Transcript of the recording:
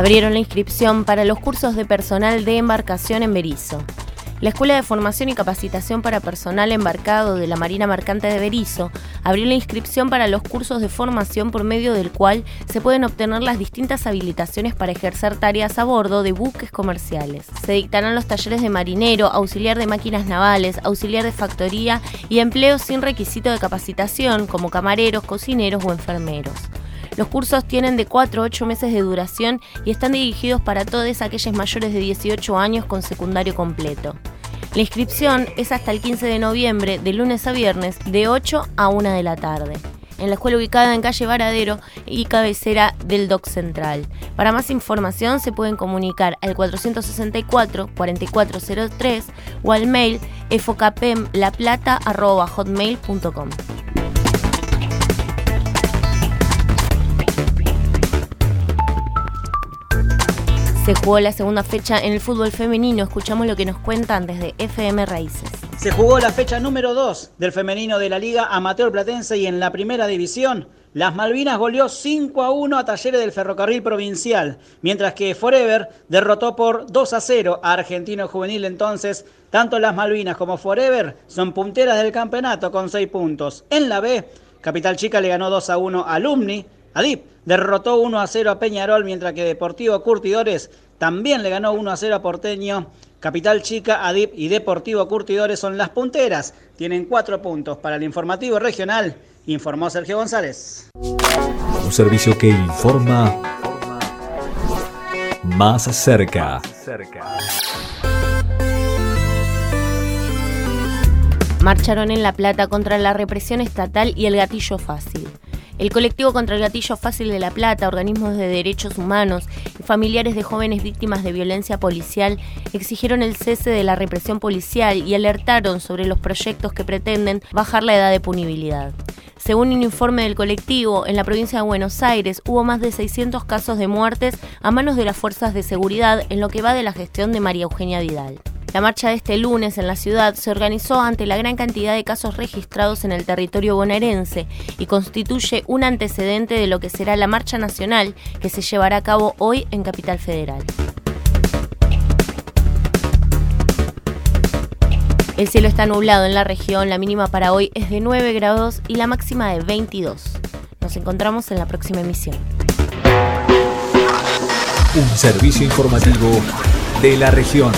Abrieron la inscripción para los cursos de personal de embarcación en Berizo. La Escuela de Formación y Capacitación para Personal Embarcado de la Marina Mercante de Berizo abrió la inscripción para los cursos de formación por medio del cual se pueden obtener las distintas habilitaciones para ejercer tareas a bordo de buques comerciales. Se dictarán los talleres de marinero, auxiliar de máquinas navales, auxiliar de factoría y empleos sin requisito de capacitación como camareros, cocineros o enfermeros. Los cursos tienen de 4 a 8 meses de duración y están dirigidos para todos aquellos mayores de 18 años con secundario completo. La inscripción es hasta el 15 de noviembre, de lunes a viernes, de 8 a 1 de la tarde en la escuela ubicada en calle Varadero y cabecera del DOC Central. Para más información se pueden comunicar al 464-4403 o al mail efocapemlaplata.hotmail.com. Se jugó la segunda fecha en el fútbol femenino. Escuchamos lo que nos cuentan desde FM Raíces. Se jugó la fecha número 2 del femenino de la Liga Amateur Platense y en la primera división. Las Malvinas goleó 5 a 1 a Talleres del Ferrocarril Provincial, mientras que Forever derrotó por 2 a 0 a Argentino Juvenil. Entonces, tanto las Malvinas como Forever son punteras del campeonato con 6 puntos. En la B, Capital Chica le ganó 2 a 1 a Alumni. Adip derrotó 1 a 0 a Peñarol, mientras que Deportivo Curtidores también le ganó 1 a 0 a Porteño. Capital Chica, Adip y Deportivo Curtidores son las punteras. Tienen cuatro puntos para el informativo regional, informó Sergio González. Un servicio que informa más cerca. Marcharon en La Plata contra la represión estatal y el gatillo fácil. El colectivo contra el gatillo fácil de La Plata, organismos de derechos humanos y familiares de jóvenes víctimas de violencia policial exigieron el cese de la represión policial y alertaron sobre los proyectos que pretenden bajar la edad de punibilidad. Según un informe del colectivo, en la provincia de Buenos Aires hubo más de 600 casos de muertes a manos de las fuerzas de seguridad en lo que va de la gestión de María Eugenia Vidal. La marcha de este lunes en la ciudad se organizó ante la gran cantidad de casos registrados en el territorio bonaerense y constituye un antecedente de lo que será la marcha nacional que se llevará a cabo hoy en Capital Federal. El cielo está nublado en la región, la mínima para hoy es de 9 grados y la máxima de 22. Nos encontramos en la próxima emisión. Un servicio informativo de la región.